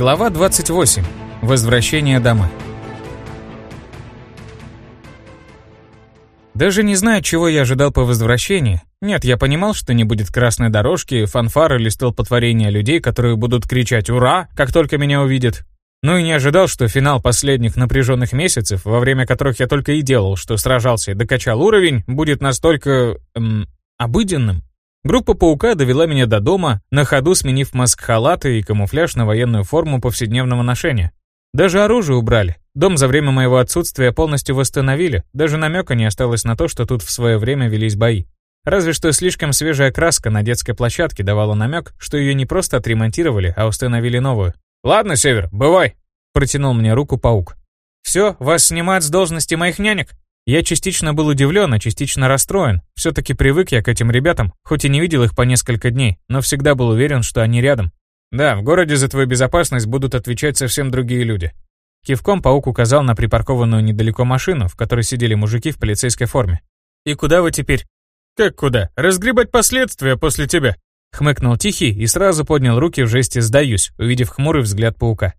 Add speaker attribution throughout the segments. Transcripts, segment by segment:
Speaker 1: Глава 28. Возвращение домой. Даже не знаю, чего я ожидал по возвращении. Нет, я понимал, что не будет красной дорожки, фанфар или столпотворения людей, которые будут кричать «Ура!», как только меня увидят. Ну и не ожидал, что финал последних напряженных месяцев, во время которых я только и делал, что сражался и докачал уровень, будет настолько... Эм, обыденным. Группа «Паука» довела меня до дома, на ходу сменив маск-халаты и камуфляж на военную форму повседневного ношения. Даже оружие убрали. Дом за время моего отсутствия полностью восстановили, даже намека не осталось на то, что тут в свое время велись бои. Разве что слишком свежая краска на детской площадке давала намек, что ее не просто отремонтировали, а установили новую. «Ладно, Север, бывай!» — протянул мне руку паук. «Все, вас снимают с должности моих нянек?» Я частично был удивлен, а частично расстроен. Все-таки привык я к этим ребятам, хоть и не видел их по несколько дней, но всегда был уверен, что они рядом. Да, в городе за твою безопасность будут отвечать совсем другие люди. Кивком паук указал на припаркованную недалеко машину, в которой сидели мужики в полицейской форме. «И куда вы теперь?» «Как куда? Разгребать последствия после тебя!» Хмыкнул Тихий и сразу поднял руки в жесте «сдаюсь», увидев хмурый взгляд паука.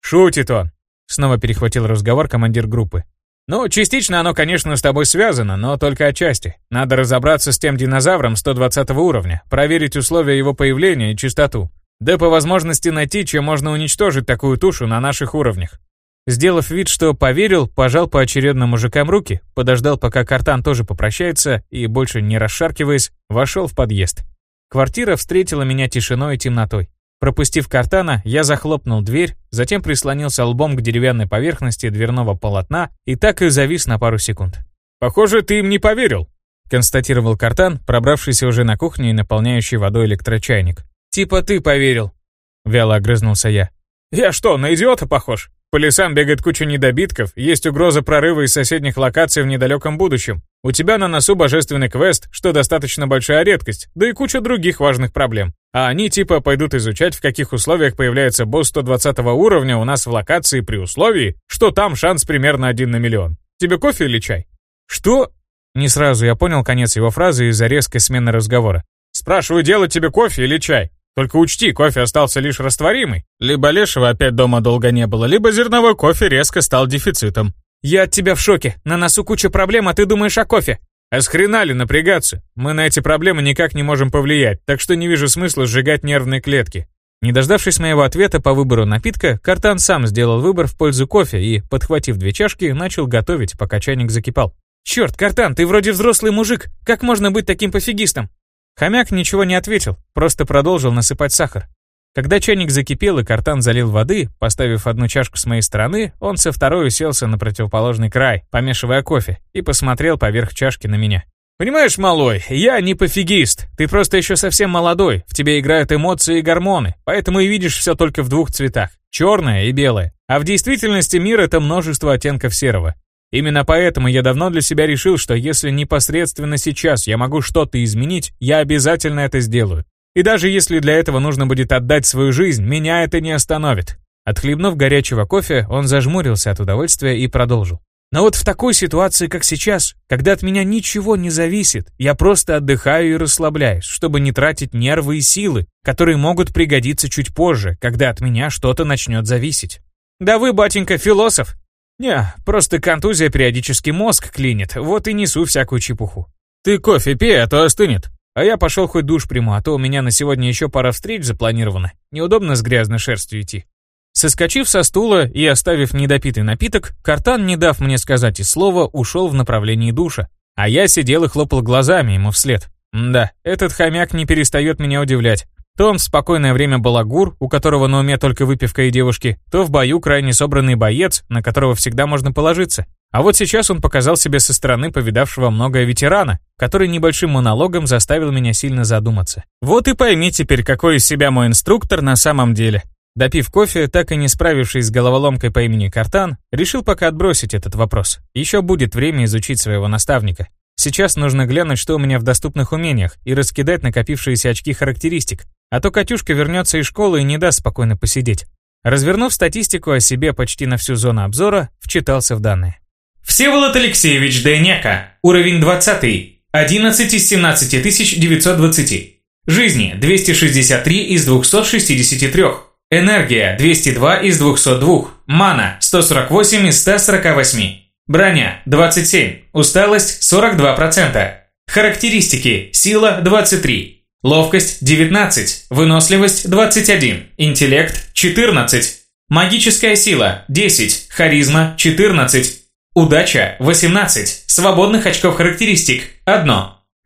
Speaker 1: «Шутит он!» Снова перехватил разговор командир группы. Ну, частично оно, конечно, с тобой связано, но только отчасти. Надо разобраться с тем динозавром 120 уровня, проверить условия его появления и чистоту. Да по возможности найти, чем можно уничтожить такую тушу на наших уровнях. Сделав вид, что поверил, пожал поочередно мужикам руки, подождал, пока картан тоже попрощается и, больше не расшаркиваясь, вошел в подъезд. Квартира встретила меня тишиной и темнотой. Пропустив картана, я захлопнул дверь, затем прислонился лбом к деревянной поверхности дверного полотна и так и завис на пару секунд. «Похоже, ты им не поверил», — констатировал картан, пробравшийся уже на кухню и наполняющий водой электрочайник. «Типа ты поверил», — вяло огрызнулся я. «Я что, на идиота похож? По лесам бегает куча недобитков, есть угроза прорыва из соседних локаций в недалеком будущем. У тебя на носу божественный квест, что достаточно большая редкость, да и куча других важных проблем. А они типа пойдут изучать, в каких условиях появляется босс 120 уровня у нас в локации при условии, что там шанс примерно один на миллион. Тебе кофе или чай? Что? Не сразу я понял конец его фразы из-за резкой смены разговора. Спрашиваю, делать тебе кофе или чай? Только учти, кофе остался лишь растворимый. Либо лешего опять дома долго не было, либо зерновой кофе резко стал дефицитом. Я от тебя в шоке. На носу куча проблем, а ты думаешь о кофе. А с хрена ли напрягаться? Мы на эти проблемы никак не можем повлиять, так что не вижу смысла сжигать нервные клетки. Не дождавшись моего ответа по выбору напитка, Картан сам сделал выбор в пользу кофе и, подхватив две чашки, начал готовить, пока чайник закипал. «Черт, Картан, ты вроде взрослый мужик. Как можно быть таким пофигистом?» Хомяк ничего не ответил, просто продолжил насыпать сахар. Когда чайник закипел и картан залил воды, поставив одну чашку с моей стороны, он со второй уселся на противоположный край, помешивая кофе, и посмотрел поверх чашки на меня. «Понимаешь, малой, я не пофигист. Ты просто еще совсем молодой, в тебе играют эмоции и гормоны, поэтому и видишь все только в двух цветах — черное и белое. А в действительности мир — это множество оттенков серого. Именно поэтому я давно для себя решил, что если непосредственно сейчас я могу что-то изменить, я обязательно это сделаю. И даже если для этого нужно будет отдать свою жизнь, меня это не остановит. Отхлебнув горячего кофе, он зажмурился от удовольствия и продолжил. Но вот в такой ситуации, как сейчас, когда от меня ничего не зависит, я просто отдыхаю и расслабляюсь, чтобы не тратить нервы и силы, которые могут пригодиться чуть позже, когда от меня что-то начнет зависеть. Да вы, батенька, философ, «Не, просто контузия периодически мозг клинит, вот и несу всякую чепуху». «Ты кофе пей, а то остынет». А я пошел хоть душ приму, а то у меня на сегодня еще пара встреч запланировано. Неудобно с грязной шерстью идти. Соскочив со стула и оставив недопитый напиток, Картан, не дав мне сказать и слова, ушел в направлении душа. А я сидел и хлопал глазами ему вслед. Да, этот хомяк не перестает меня удивлять. То он в спокойное время балагур, у которого на уме только выпивка и девушки, то в бою крайне собранный боец, на которого всегда можно положиться. А вот сейчас он показал себя со стороны повидавшего многое ветерана, который небольшим монологом заставил меня сильно задуматься. Вот и пойми теперь, какой из себя мой инструктор на самом деле. Допив кофе, так и не справившись с головоломкой по имени Картан, решил пока отбросить этот вопрос. Еще будет время изучить своего наставника. Сейчас нужно глянуть, что у меня в доступных умениях, и раскидать накопившиеся очки характеристик, а то Катюшка вернется из школы и не даст спокойно посидеть. Развернув статистику о себе почти на всю зону обзора, вчитался в данные.
Speaker 2: Всеволод Алексеевич Дейнека, уровень 20, 11 из 17 920. Жизни 263 из 263. Энергия 202 из 202. Мана 148 из 148. Броня 27. Усталость 42%. Характеристики. Сила 23. Ловкость 19. Выносливость 21. Интеллект 14. Магическая сила 10. Харизма 14. Удача 18. Свободных очков характеристик 1.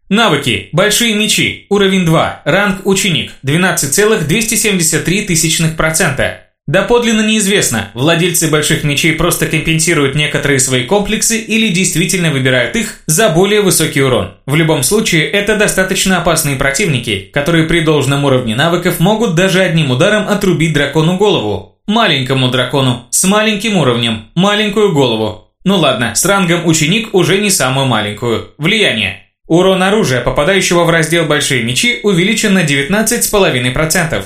Speaker 2: Навыки. Большие мечи. Уровень 2. Ранг ученик. 12,273%. Доподлинно неизвестно, владельцы больших мечей просто компенсируют некоторые свои комплексы или действительно выбирают их за более высокий урон. В любом случае, это достаточно опасные противники, которые при должном уровне навыков могут даже одним ударом отрубить дракону голову. Маленькому дракону, с маленьким уровнем, маленькую голову. Ну ладно, с рангом ученик уже не самую маленькую. Влияние. Урон оружия, попадающего в раздел «Большие мечи», увеличен на 19,5%.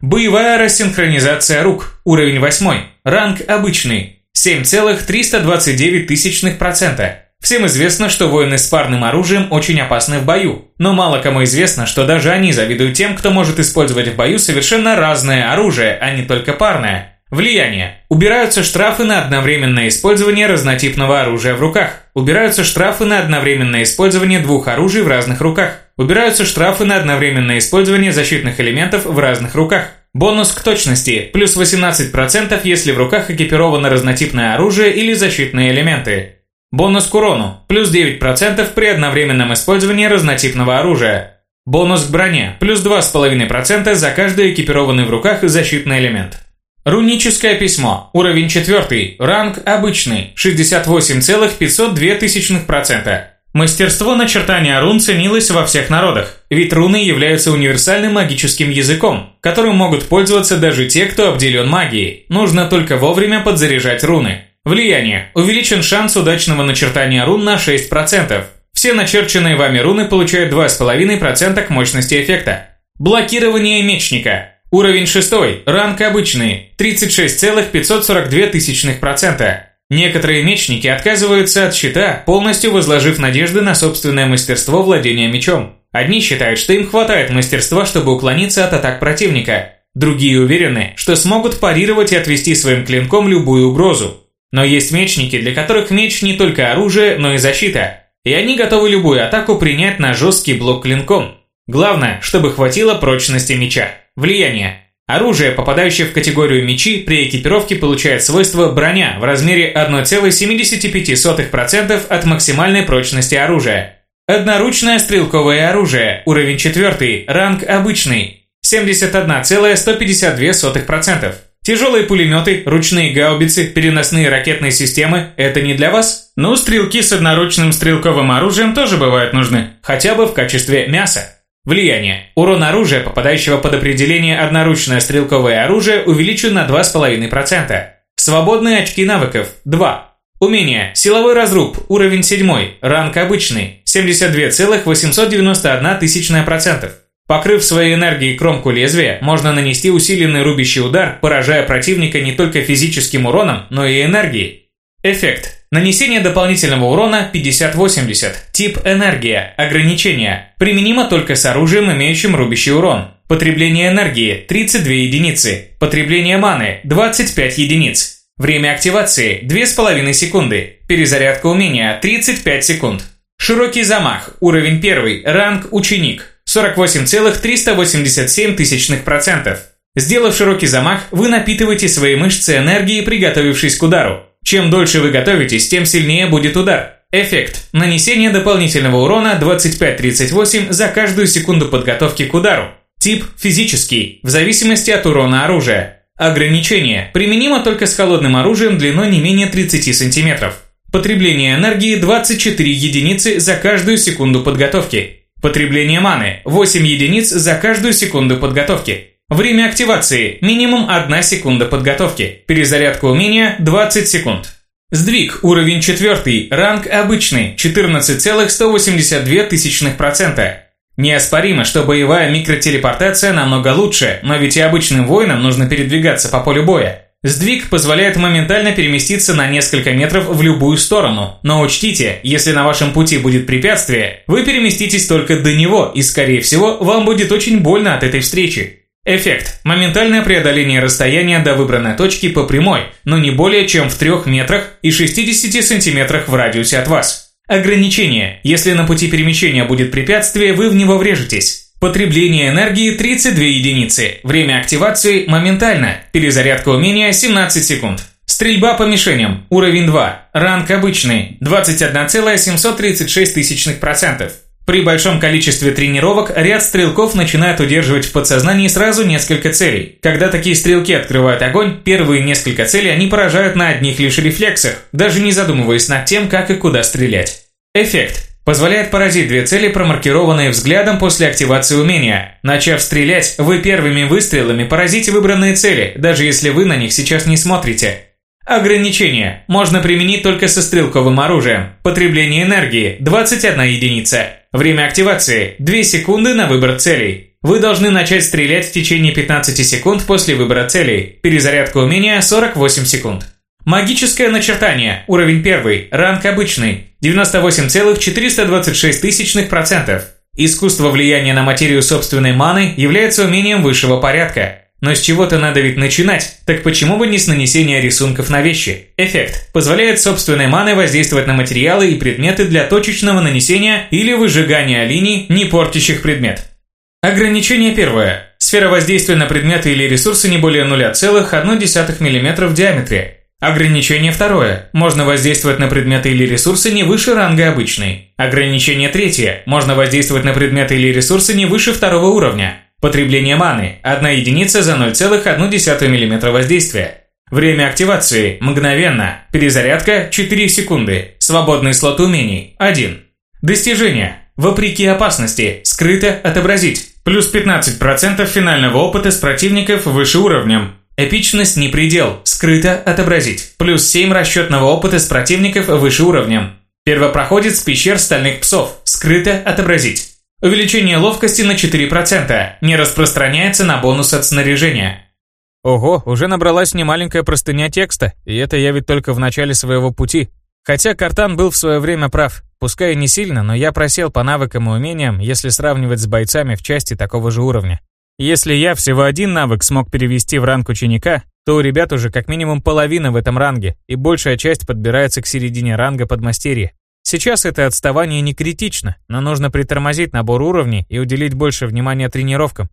Speaker 2: Боевая рассинхронизация рук. Уровень 8. Ранг обычный. 7,329%. Всем известно, что воины с парным оружием очень опасны в бою, но мало кому известно, что даже они завидуют тем, кто может использовать в бою совершенно разное оружие, а не только парное. Влияние. Убираются штрафы на одновременное использование разнотипного оружия в руках. Убираются штрафы на одновременное использование двух оружий в разных руках. Убираются штрафы на одновременное использование защитных элементов в разных руках. Бонус к точности – плюс 18%, если в руках экипировано разнотипное оружие или защитные элементы. Бонус к урону – плюс 9% при одновременном использовании разнотипного оружия. Бонус к броне – плюс 2,5% за каждый экипированный в руках защитный элемент. Руническое письмо. Уровень 4. Ранг обычный. 68,502%. Мастерство начертания рун ценилось во всех народах, ведь руны являются универсальным магическим языком, которым могут пользоваться даже те, кто обделен магией. Нужно только вовремя подзаряжать руны. Влияние. Увеличен шанс удачного начертания рун на 6%. Все начерченные вами руны получают 2,5% к мощности эффекта. Блокирование мечника. Уровень 6. Ранг обычный. 36,542%. Некоторые мечники отказываются от щита, полностью возложив надежды на собственное мастерство владения мечом. Одни считают, что им хватает мастерства, чтобы уклониться от атак противника. Другие уверены, что смогут парировать и отвести своим клинком любую угрозу. Но есть мечники, для которых меч не только оружие, но и защита. И они готовы любую атаку принять на жесткий блок клинком. Главное, чтобы хватило прочности меча. Влияние. Оружие, попадающее в категорию мечи, при экипировке получает свойство броня в размере 1,75% от максимальной прочности оружия. Одноручное стрелковое оружие, уровень 4, ранг обычный, 71,152%. Тяжелые пулеметы, ручные гаубицы, переносные ракетные системы – это не для вас? Ну, стрелки с одноручным стрелковым оружием тоже бывают нужны, хотя бы в качестве мяса. Влияние. Урон оружия, попадающего под определение одноручное стрелковое оружие, увеличен на 2,5%. Свободные очки навыков – 2. Умение. Силовой разруб. Уровень 7. Ранг обычный. 72,891%. Покрыв своей энергией кромку лезвия, можно нанести усиленный рубящий удар, поражая противника не только физическим уроном, но и энергией. Эффект. Нанесение дополнительного урона 50-80. Тип энергия. Ограничение. Применимо только с оружием, имеющим рубящий урон. Потребление энергии 32 единицы. Потребление маны 25 единиц. Время активации 2,5 секунды. Перезарядка умения 35 секунд. Широкий замах. Уровень 1. Ранг ученик. 48,387%. Сделав широкий замах, вы напитываете свои мышцы энергией, приготовившись к удару. Чем дольше вы готовитесь, тем сильнее будет удар. Эффект. Нанесение дополнительного урона 25-38 за каждую секунду подготовки к удару. Тип – физический, в зависимости от урона оружия. Ограничение. Применимо только с холодным оружием длиной не менее 30 см. Потребление энергии 24 единицы за каждую секунду подготовки. Потребление маны – 8 единиц за каждую секунду подготовки. Время активации – минимум 1 секунда подготовки. Перезарядка умения – 20 секунд. Сдвиг, уровень 4, ранг обычный, 14,182%. Неоспоримо, что боевая микротелепортация намного лучше, но ведь и обычным воинам нужно передвигаться по полю боя. Сдвиг позволяет моментально переместиться на несколько метров в любую сторону, но учтите, если на вашем пути будет препятствие, вы переместитесь только до него и, скорее всего, вам будет очень больно от этой встречи. Эффект. Моментальное преодоление расстояния до выбранной точки по прямой, но не более чем в 3 метрах и 60 сантиметрах в радиусе от вас. Ограничение. Если на пути перемещения будет препятствие, вы в него врежетесь. Потребление энергии 32 единицы. Время активации моментально. Перезарядка умения 17 секунд. Стрельба по мишеням. Уровень 2. Ранг обычный. 21,736%. При большом количестве тренировок ряд стрелков начинает удерживать в подсознании сразу несколько целей. Когда такие стрелки открывают огонь, первые несколько целей они поражают на одних лишь рефлексах, даже не задумываясь над тем, как и куда стрелять. Эффект. Позволяет поразить две цели, промаркированные взглядом после активации умения. Начав стрелять, вы первыми выстрелами поразите выбранные цели, даже если вы на них сейчас не смотрите. Ограничение. Можно применить только со стрелковым оружием. Потребление энергии – 21 единица. Время активации – 2 секунды на выбор целей. Вы должны начать стрелять в течение 15 секунд после выбора целей. Перезарядка умения – 48 секунд. Магическое начертание. Уровень 1. Ранг обычный. 98,426%. Искусство влияния на материю собственной маны является умением высшего порядка. Но с чего-то надо ведь начинать, так почему бы не с нанесения рисунков на вещи? Эффект. Позволяет собственной маной воздействовать на материалы и предметы для точечного нанесения или выжигания линий, не портящих предмет. Ограничение первое. Сфера воздействия на предметы или ресурсы не более 0,1 мм в диаметре. Ограничение второе. Можно воздействовать на предметы или ресурсы не выше ранга обычный. Ограничение третье. Можно воздействовать на предметы или ресурсы не выше второго уровня. Потребление маны – 1 единица за 0,1 мм воздействия. Время активации – мгновенно. Перезарядка – 4 секунды. Свободный слот умений – 1. Достижение. Вопреки опасности. Скрыто отобразить. Плюс 15% финального опыта с противников выше уровнем. Эпичность не предел. Скрыто отобразить. Плюс 7 расчетного опыта с противников выше уровнем. Первопроходец пещер стальных псов. Скрыто отобразить. Увеличение ловкости на 4%. Не распространяется на бонус от снаряжения.
Speaker 1: Ого, уже набралась немаленькая простыня текста, и это я ведь только в начале своего пути. Хотя Картан был в свое время прав. Пускай не сильно, но я просел по навыкам и умениям, если сравнивать с бойцами в части такого же уровня. Если я всего один навык смог перевести в ранг ученика, то у ребят уже как минимум половина в этом ранге, и большая часть подбирается к середине ранга подмастерья. Сейчас это отставание не критично, но нужно притормозить набор уровней и уделить больше внимания тренировкам.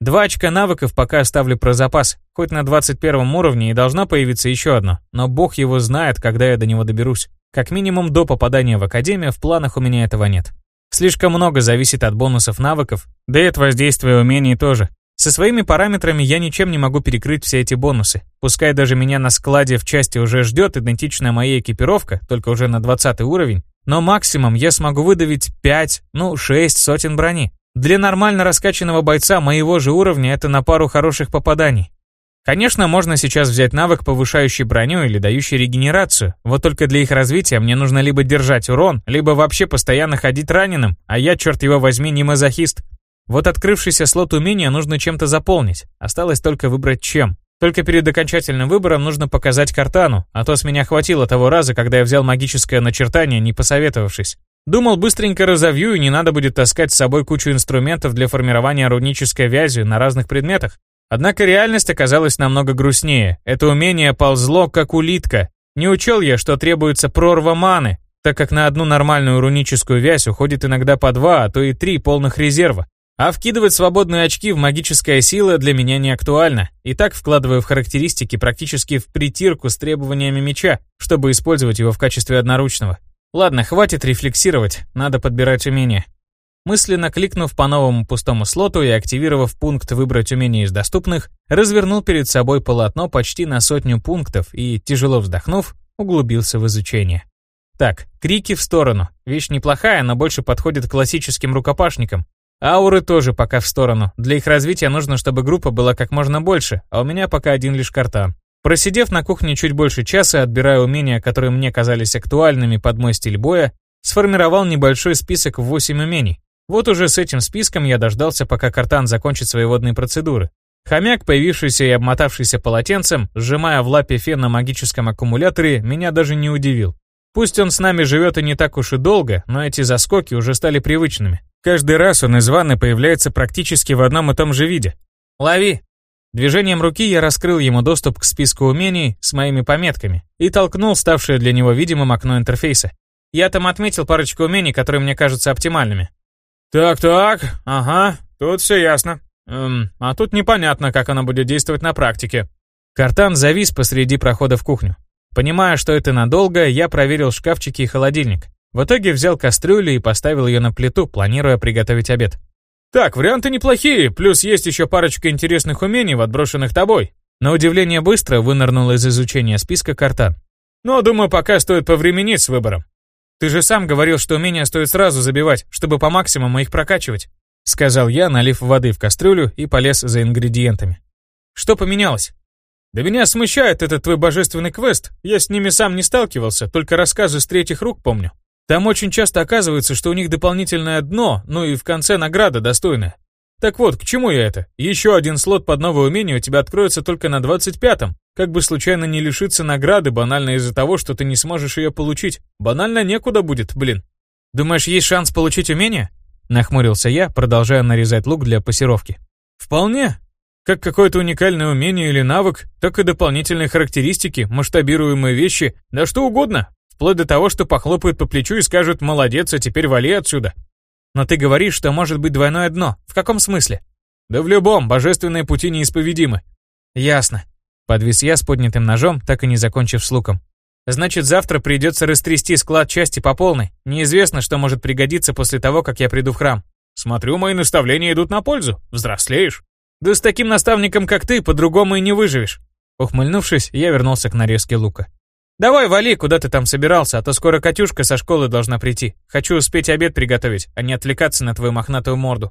Speaker 1: Два очка навыков пока оставлю про запас, хоть на 21 уровне и должно появиться еще одно, но бог его знает, когда я до него доберусь. Как минимум до попадания в академию в планах у меня этого нет. Слишком много зависит от бонусов навыков, да и от воздействия умений тоже. Со своими параметрами я ничем не могу перекрыть все эти бонусы. Пускай даже меня на складе в части уже ждет идентичная моя экипировка, только уже на 20 уровень, но максимум я смогу выдавить 5, ну 6 сотен брони. Для нормально раскачанного бойца моего же уровня это на пару хороших попаданий. Конечно, можно сейчас взять навык, повышающий броню или дающий регенерацию, вот только для их развития мне нужно либо держать урон, либо вообще постоянно ходить раненым, а я, черт его возьми, не мазохист. Вот открывшийся слот умения нужно чем-то заполнить, осталось только выбрать чем. Только перед окончательным выбором нужно показать картану, а то с меня хватило того раза, когда я взял магическое начертание, не посоветовавшись. Думал, быстренько разовью и не надо будет таскать с собой кучу инструментов для формирования рунической вязи на разных предметах. Однако реальность оказалась намного грустнее. Это умение ползло, как улитка. Не учел я, что требуется прорва маны, так как на одну нормальную руническую вязь уходит иногда по два, а то и три полных резерва. А вкидывать свободные очки в магическая сила для меня не актуально. И так вкладываю в характеристики практически в притирку с требованиями меча, чтобы использовать его в качестве одноручного. Ладно, хватит рефлексировать, надо подбирать умения. Мысленно кликнув по новому пустому слоту и активировав пункт «Выбрать умение из доступных», развернул перед собой полотно почти на сотню пунктов и, тяжело вздохнув, углубился в изучение. Так, крики в сторону. Вещь неплохая, но больше подходит классическим рукопашникам, Ауры тоже пока в сторону. Для их развития нужно, чтобы группа была как можно больше, а у меня пока один лишь картан. Просидев на кухне чуть больше часа, отбирая умения, которые мне казались актуальными под мой стиль боя, сформировал небольшой список в 8 умений. Вот уже с этим списком я дождался, пока картан закончит свои водные процедуры. Хомяк, появившийся и обмотавшийся полотенцем, сжимая в лапе фен на магическом аккумуляторе, меня даже не удивил. Пусть он с нами живет и не так уж и долго, но эти заскоки уже стали привычными. Каждый раз он из ванны появляется практически в одном и том же виде. Лови!» Движением руки я раскрыл ему доступ к списку умений с моими пометками и толкнул ставшее для него видимым окно интерфейса. Я там отметил парочку умений, которые мне кажутся оптимальными. «Так-так, ага, тут все ясно. Эм, а тут непонятно, как оно будет действовать на практике». Картан завис посреди прохода в кухню. Понимая, что это надолго, я проверил шкафчики и холодильник. В итоге взял кастрюлю и поставил ее на плиту, планируя приготовить обед. «Так, варианты неплохие, плюс есть еще парочка интересных умений, отброшенных тобой». На удивление быстро вынырнул из изучения списка картан. «Но, думаю, пока стоит повременить с выбором. Ты же сам говорил, что умения стоит сразу забивать, чтобы по максимуму их прокачивать», сказал я, налив воды в кастрюлю и полез за ингредиентами. «Что поменялось?» «Да меня смущает этот твой божественный квест. Я с ними сам не сталкивался, только рассказы с третьих рук помню. Там очень часто оказывается, что у них дополнительное дно, ну и в конце награда достойная. Так вот, к чему я это? Еще один слот под новое умение у тебя откроется только на 25-м. Как бы случайно не лишиться награды банально из-за того, что ты не сможешь ее получить. Банально некуда будет, блин. Думаешь, есть шанс получить умение? Нахмурился я, продолжая нарезать лук для пассировки. Вполне. Как какое-то уникальное умение или навык, так и дополнительные характеристики, масштабируемые вещи, да что угодно. Вплоть до того, что похлопают по плечу и скажут «молодец, а теперь вали отсюда». Но ты говоришь, что может быть двойное дно. В каком смысле? Да в любом, божественные пути неисповедимы. Ясно. Подвис я с поднятым ножом, так и не закончив с луком. Значит, завтра придется растрясти склад части по полной. Неизвестно, что может пригодиться после того, как я приду в храм. Смотрю, мои наставления идут на пользу. Взрослеешь. Да с таким наставником, как ты, по-другому и не выживешь. Ухмыльнувшись, я вернулся к нарезке лука. «Давай, вали, куда ты там собирался, а то скоро Катюшка со школы должна прийти. Хочу успеть обед приготовить, а не отвлекаться на твою мохнатую морду».